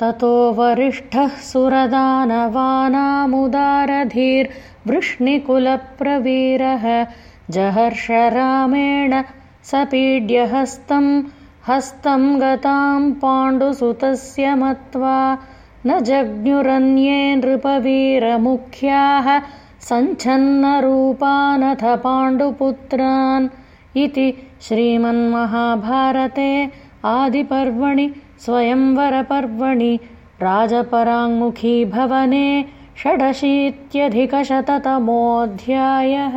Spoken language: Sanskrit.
ततो वरिष्ठः सुरदानवानामुदारधीर्वृष्णिकुलप्रवीरः जहर्षरामेण सपीड्यहस्तं हस्तं गतां पाण्डुसुतस्य मत्वा न जज्ञुरन्ये नृपवीरमुख्याः सञ्छन्नरूपानथ पाण्डुपुत्रान् इति श्रीमन्महाभारते आदिपर्वणि स्वयंवरपर्वणि राजपराङ्मुखी भवने षडशीत्यधिकशततमोऽध्यायः